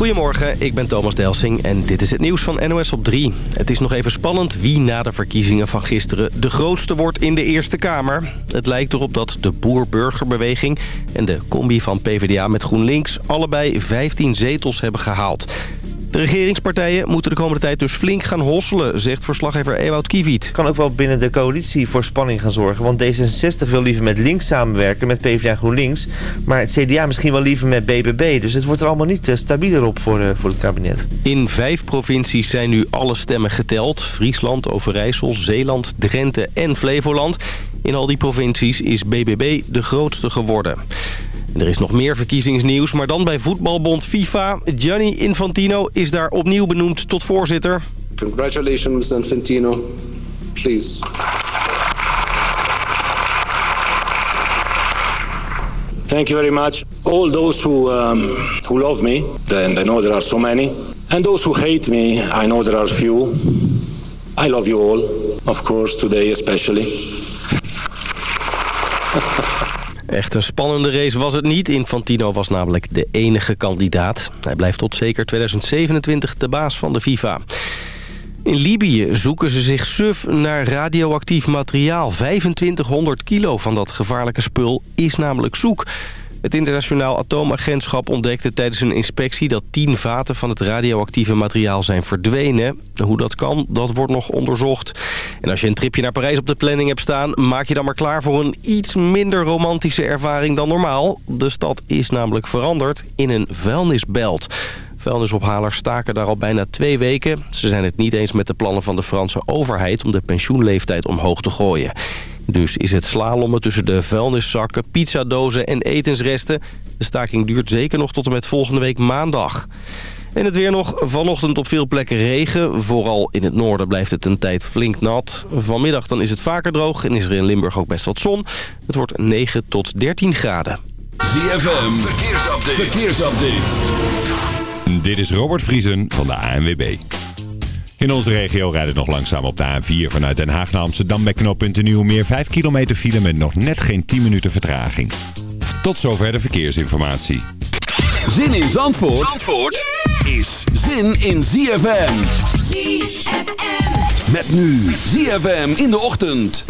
Goedemorgen, ik ben Thomas Delsing en dit is het nieuws van NOS op 3. Het is nog even spannend wie na de verkiezingen van gisteren de grootste wordt in de Eerste Kamer. Het lijkt erop dat de Boer-Burgerbeweging en de combi van PvdA met GroenLinks allebei 15 zetels hebben gehaald. De regeringspartijen moeten de komende tijd dus flink gaan hosselen, zegt verslaggever Ewout Kiewiet. kan ook wel binnen de coalitie voor spanning gaan zorgen. Want D66 wil liever met links samenwerken, met PvdA GroenLinks. Maar het CDA misschien wel liever met BBB. Dus het wordt er allemaal niet uh, stabieler op voor, uh, voor het kabinet. In vijf provincies zijn nu alle stemmen geteld. Friesland, Overijssel, Zeeland, Drenthe en Flevoland. In al die provincies is BBB de grootste geworden. Er is nog meer verkiezingsnieuws, maar dan bij voetbalbond FIFA. Gianni Infantino is daar opnieuw benoemd tot voorzitter. Congratulations, Infantino. Please. Thank you very much. All those who, um, who love me, and I know there are so many, and those who hate me, I know there are few. I love you all, of course, today especially. Echt een spannende race was het niet. Infantino was namelijk de enige kandidaat. Hij blijft tot zeker 2027 de baas van de FIFA. In Libië zoeken ze zich suf naar radioactief materiaal. 2500 kilo van dat gevaarlijke spul is namelijk zoek. Het internationaal atoomagentschap ontdekte tijdens een inspectie... dat 10 vaten van het radioactieve materiaal zijn verdwenen. Hoe dat kan, dat wordt nog onderzocht. En als je een tripje naar Parijs op de planning hebt staan... maak je dan maar klaar voor een iets minder romantische ervaring dan normaal. De stad is namelijk veranderd in een vuilnisbelt. Vuilnisophalers staken daar al bijna twee weken. Ze zijn het niet eens met de plannen van de Franse overheid... om de pensioenleeftijd omhoog te gooien. Dus is het slalommen tussen de vuilniszakken, pizzadozen en etensresten. De staking duurt zeker nog tot en met volgende week maandag. En het weer nog. Vanochtend op veel plekken regen. Vooral in het noorden blijft het een tijd flink nat. Vanmiddag dan is het vaker droog en is er in Limburg ook best wat zon. Het wordt 9 tot 13 graden. ZFM, verkeersupdate. verkeersupdate. Dit is Robert Vriesen van de ANWB. In onze regio rijden nog langzaam op de A4 vanuit Den Haag naar Amsterdam bij knooppunt Nieuwmeer. 5 kilometer file met nog net geen 10 minuten vertraging. Tot zover de verkeersinformatie. Zin in Zandvoort, Zandvoort is zin in ZFM. ZFM. Met nu ZFM in de ochtend.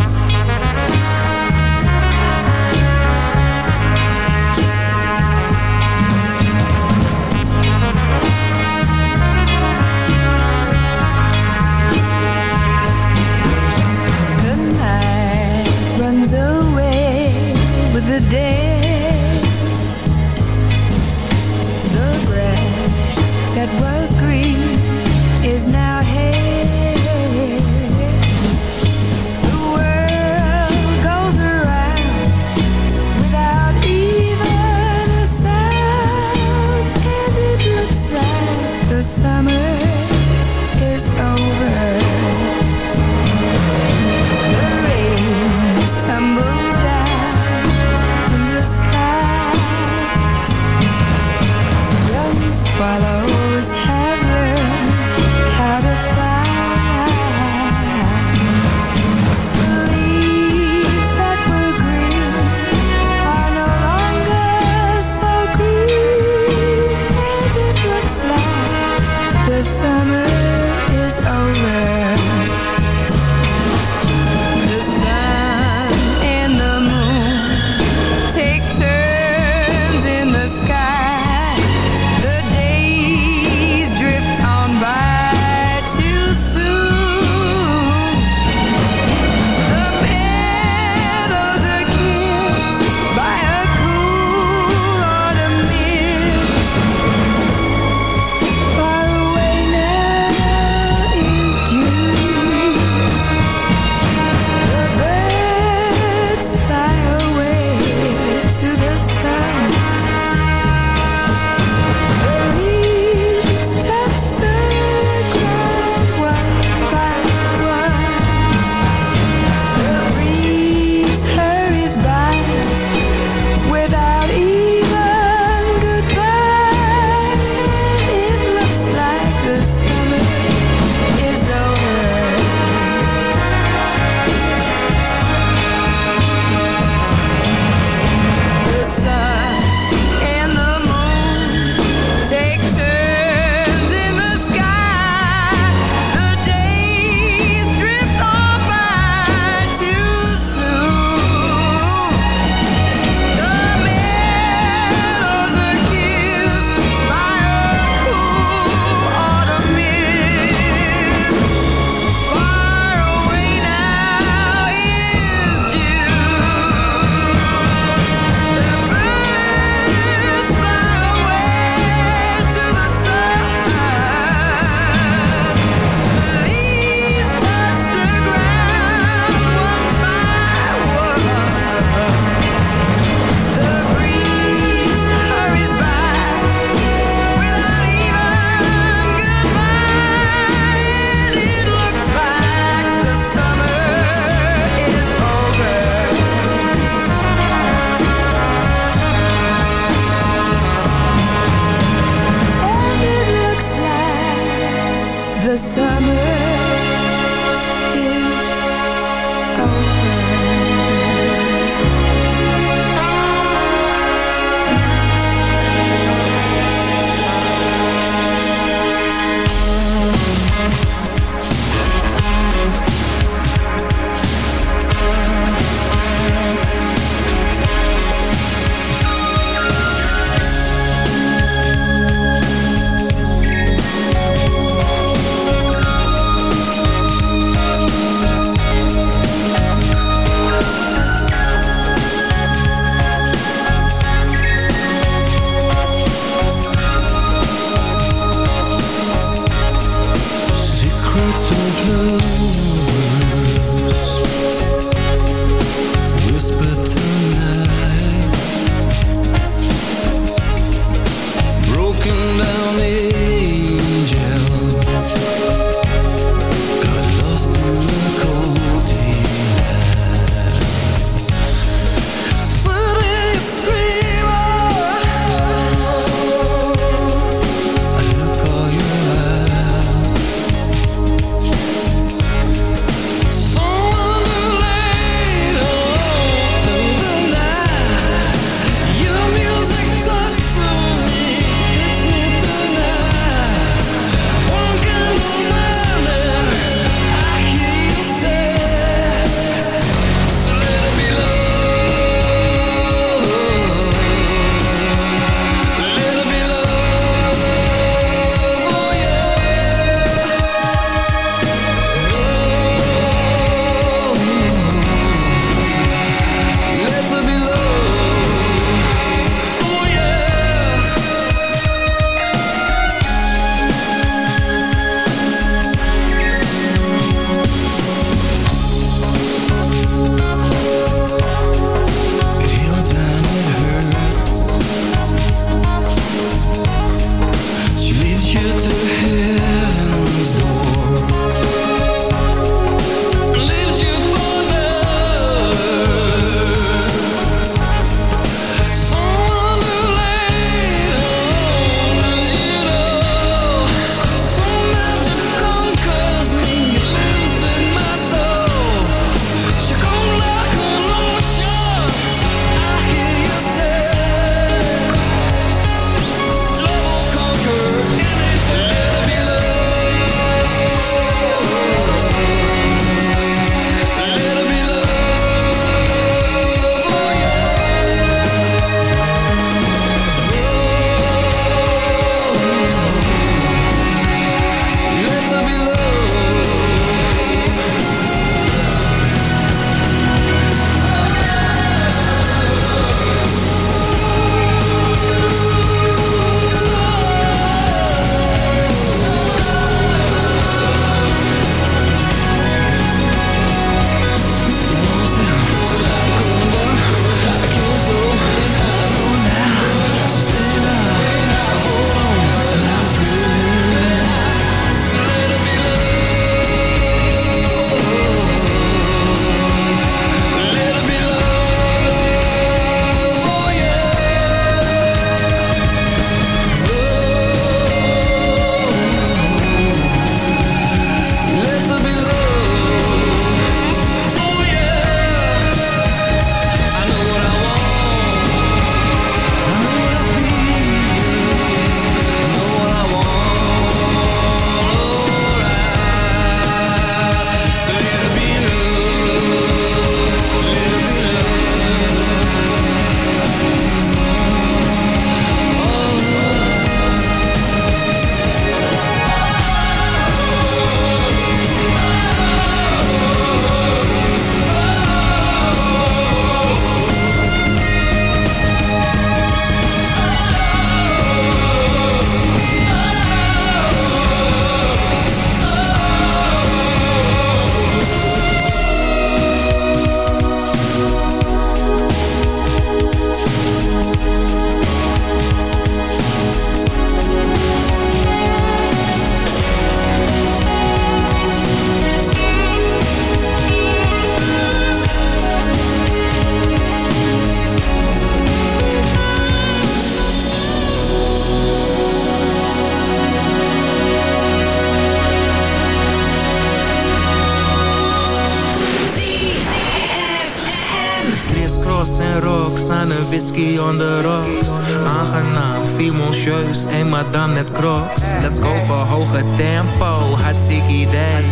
Madame net crocs. Let's go voor hoge tempo, hartstikke idee.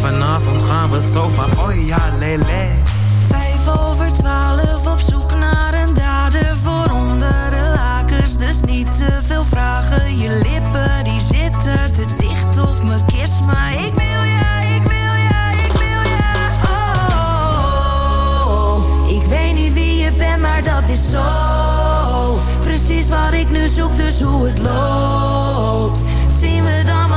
Vanavond gaan we zo van, oh ja, lele. Vijf over twaalf op zoek naar een dader voor onder de lakens. Dus niet te veel vragen. Je lippen die zitten te dicht op mijn kist. Maar ik wil ja, ik wil ja, ik wil ja. Oh, ik weet niet wie je bent, maar dat is zo. Wat ik nu zoek, dus hoe het loopt. Zien we dan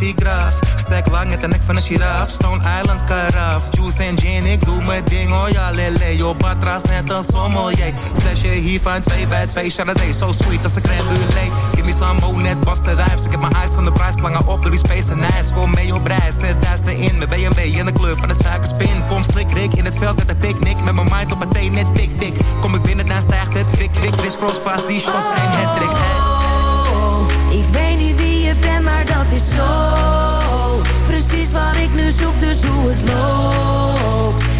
graaf. Stek lang het de nek van een giraf. Stone Island karaf. Juice en gin, ik doe mijn ding. Oh ja, lele. Yo, patra's net een jij. Flesje hier van 2 bij 2 Chardonnay, so sweet als een crème brûlée. Give me some more, net vaste rijms. Ik heb mijn eyes van de prijs. Plangen op de die space en ijs. Kom mee op reis. Zet duister in mijn BMW in de kleur van de suikerspin. Kom slik, rik in het veld met de picnic. Met mijn mind op mijn thee, net tik, tik. Kom ik binnen, dan stijgt het krik, krik. crisscross, pas die shots, hat-trick. Oh, oh, oh, ik weet niet wie je bent, maar dat is zo. Precies wat ik nu zoek, dus hoe het loopt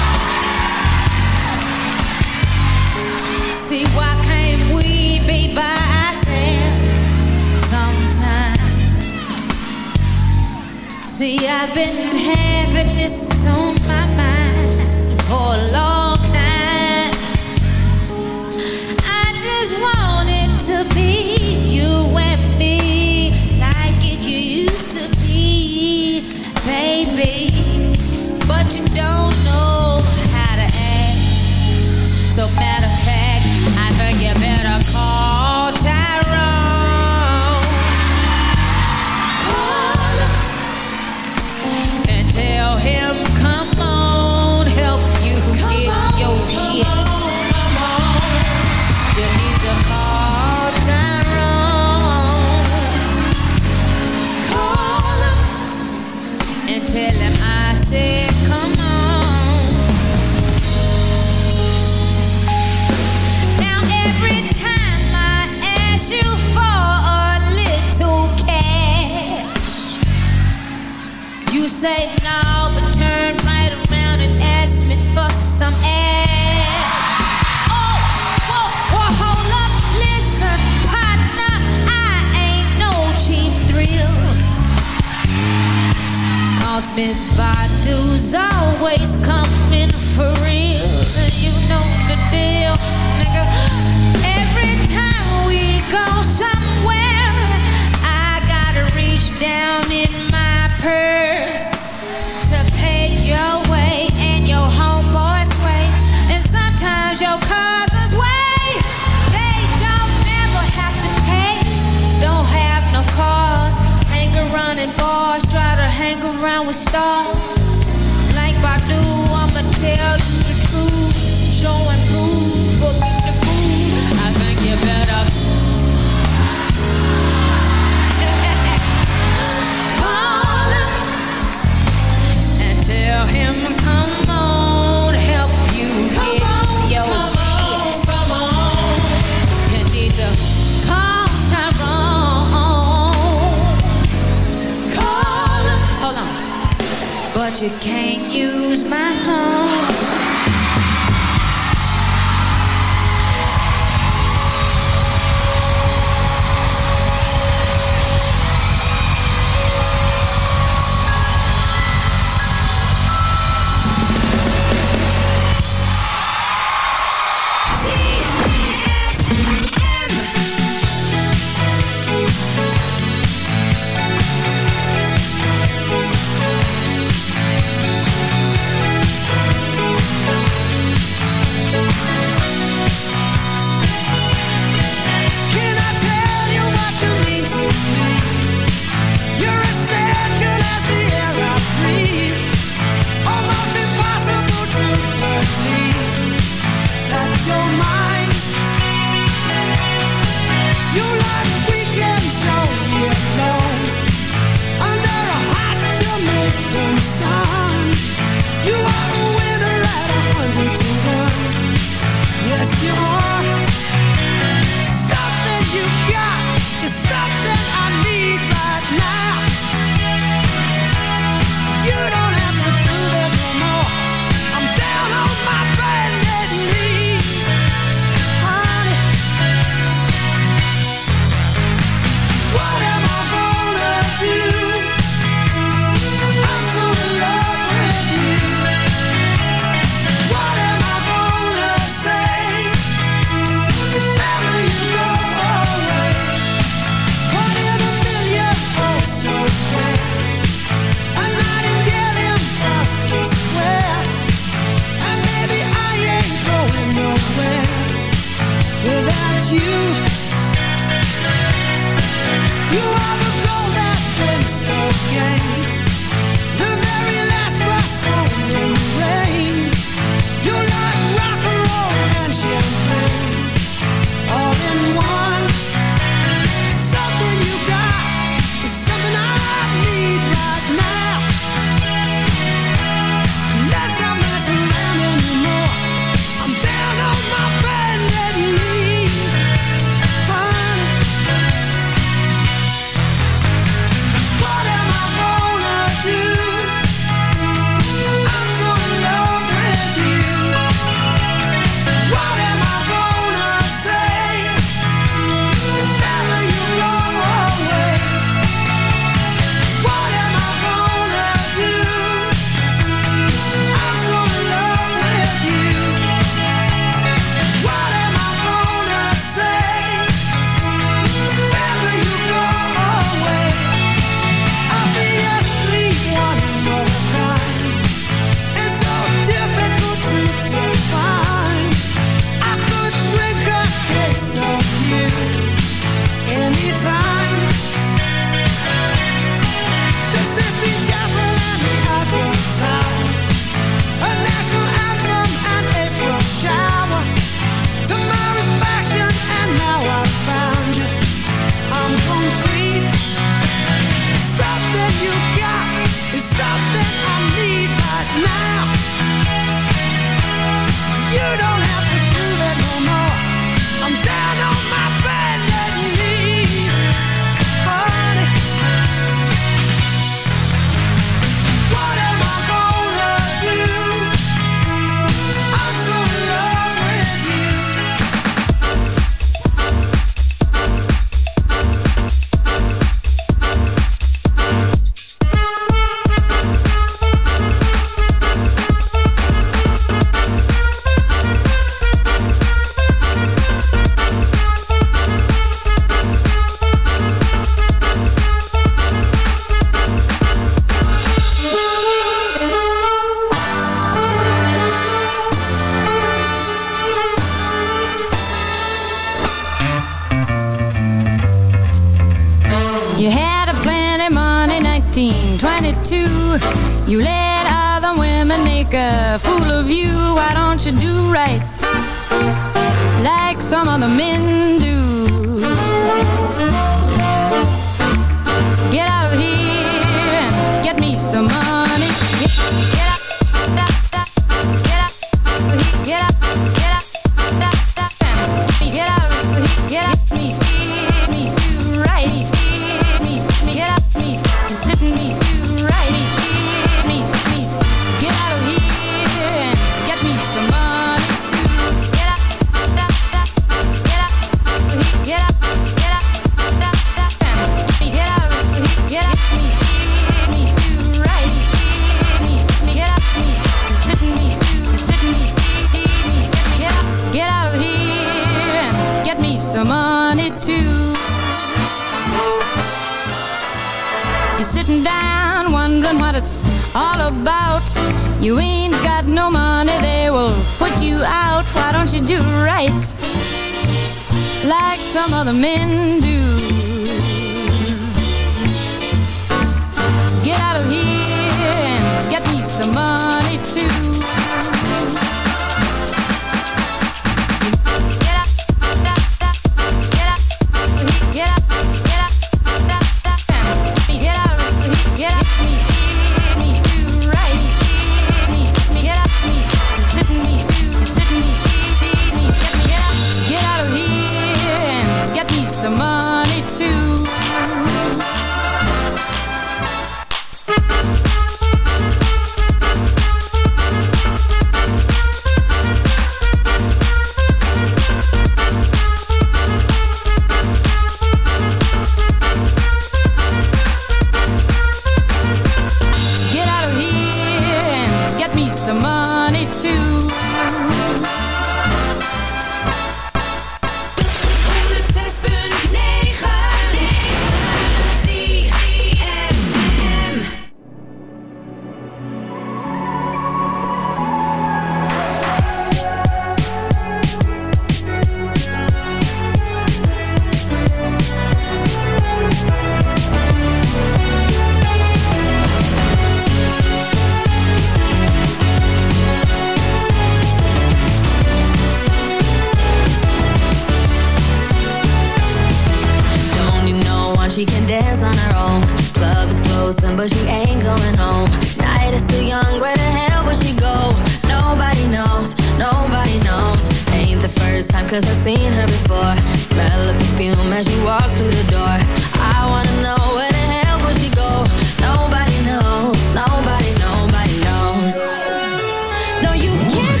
No, you can't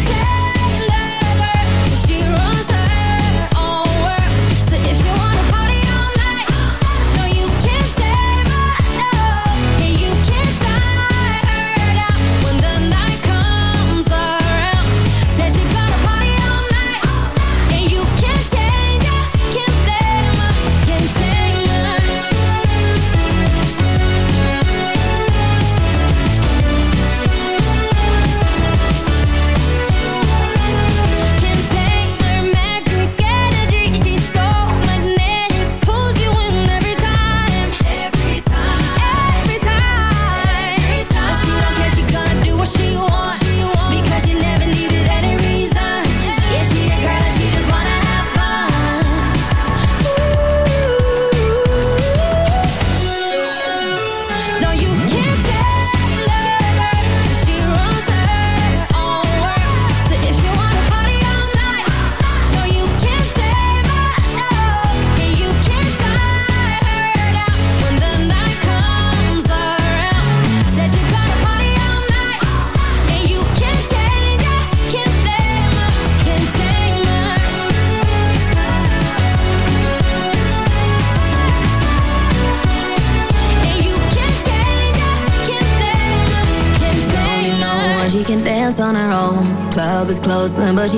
but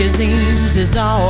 magazines is all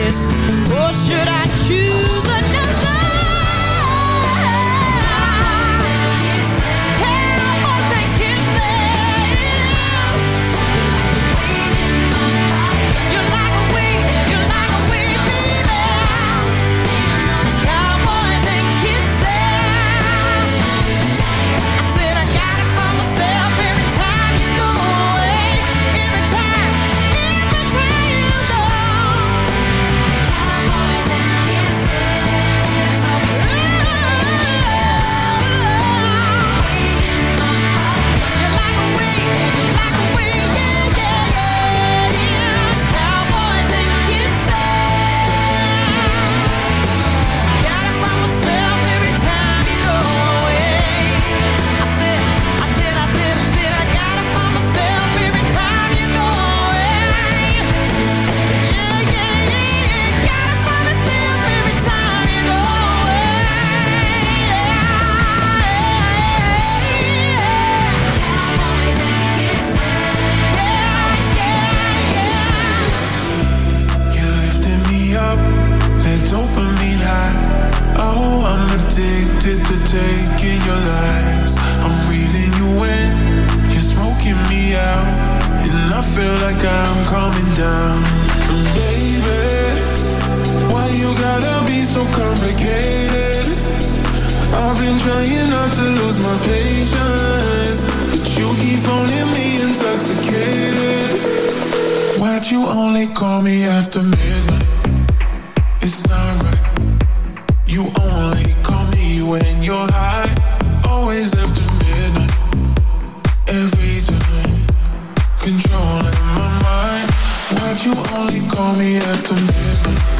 this. you only call me after midnight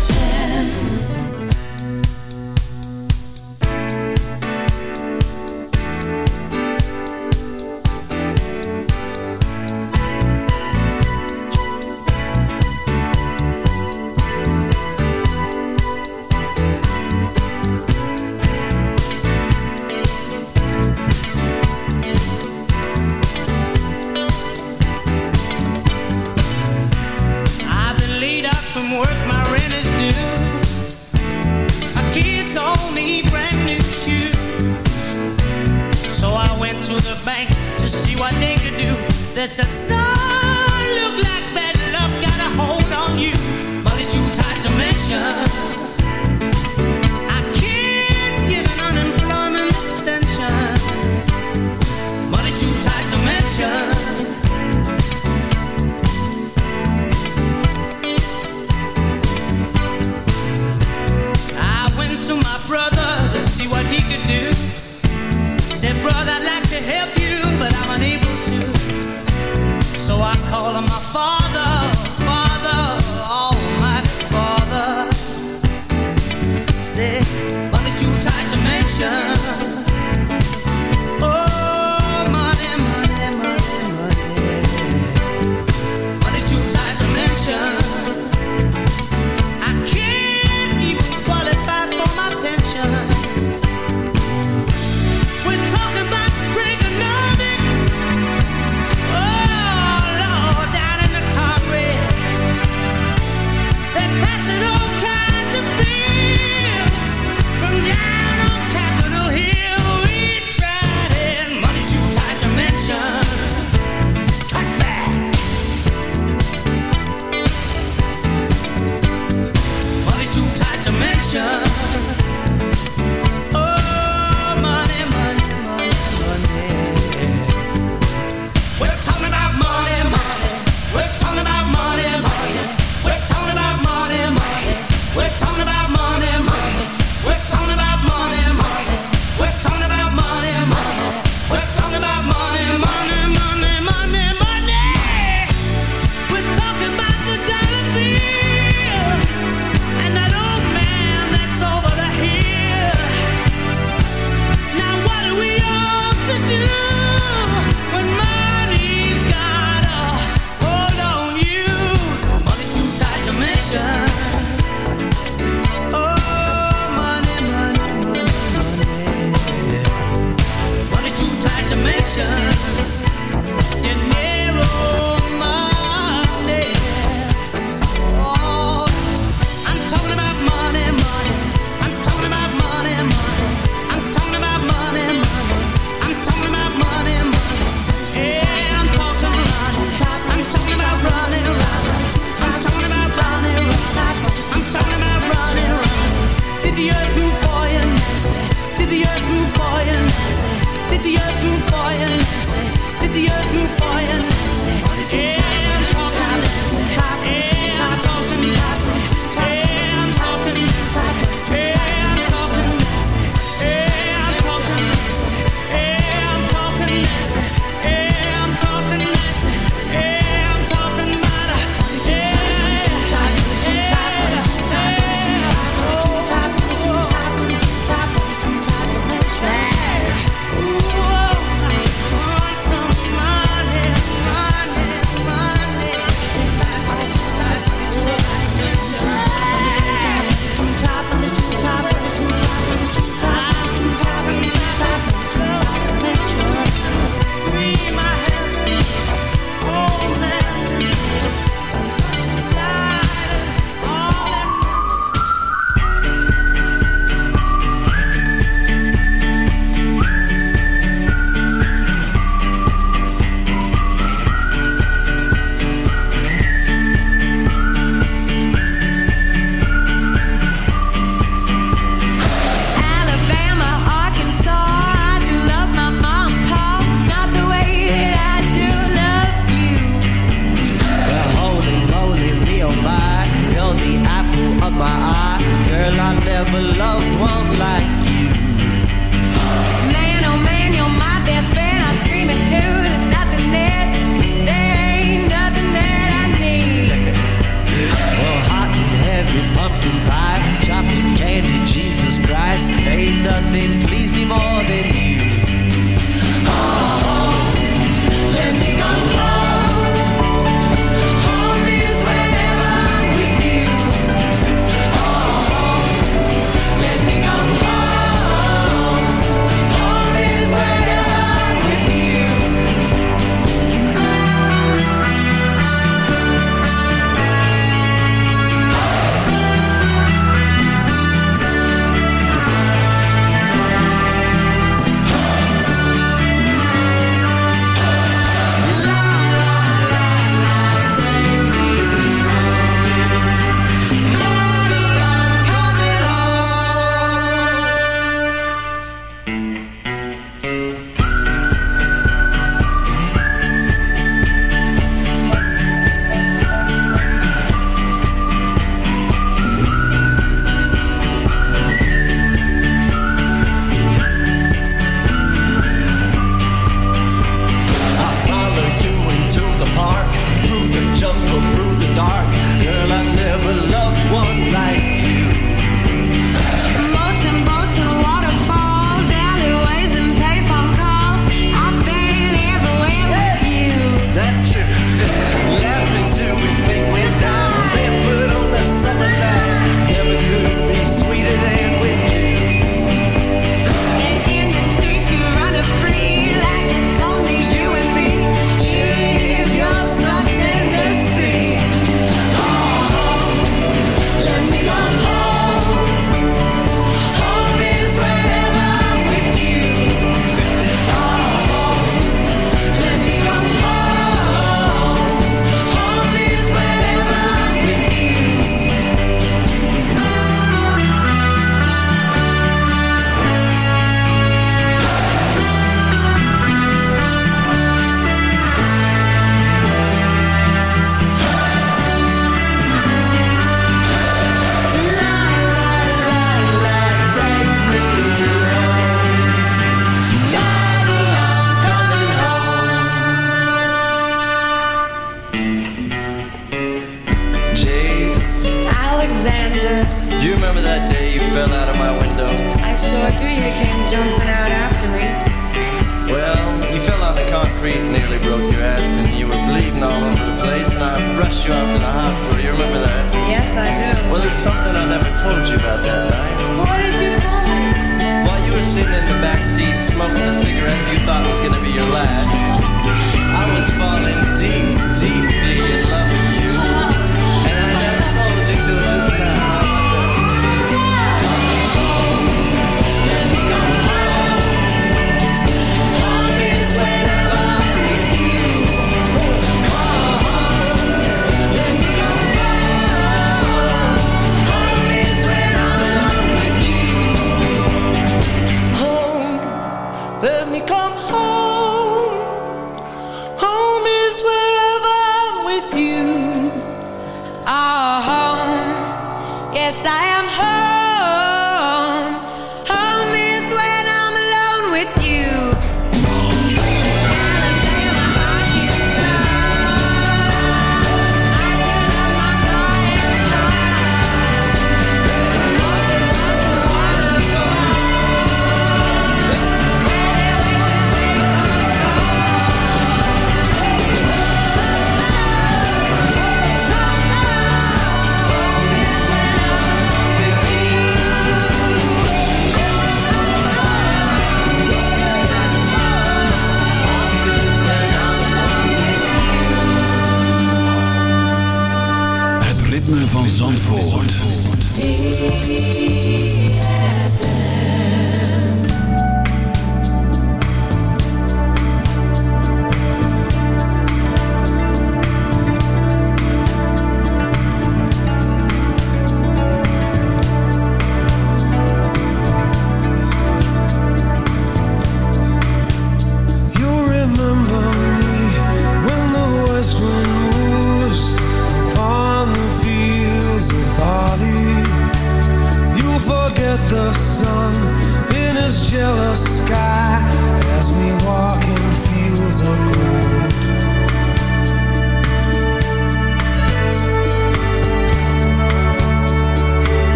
place and I rushed you out to the hospital. You remember that? Yes, I do. Well, there's something I never told you about that night. What did you tell me? While you were sitting in the back seat smoking a cigarette you thought was going to be your last, I was falling deep, deep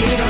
need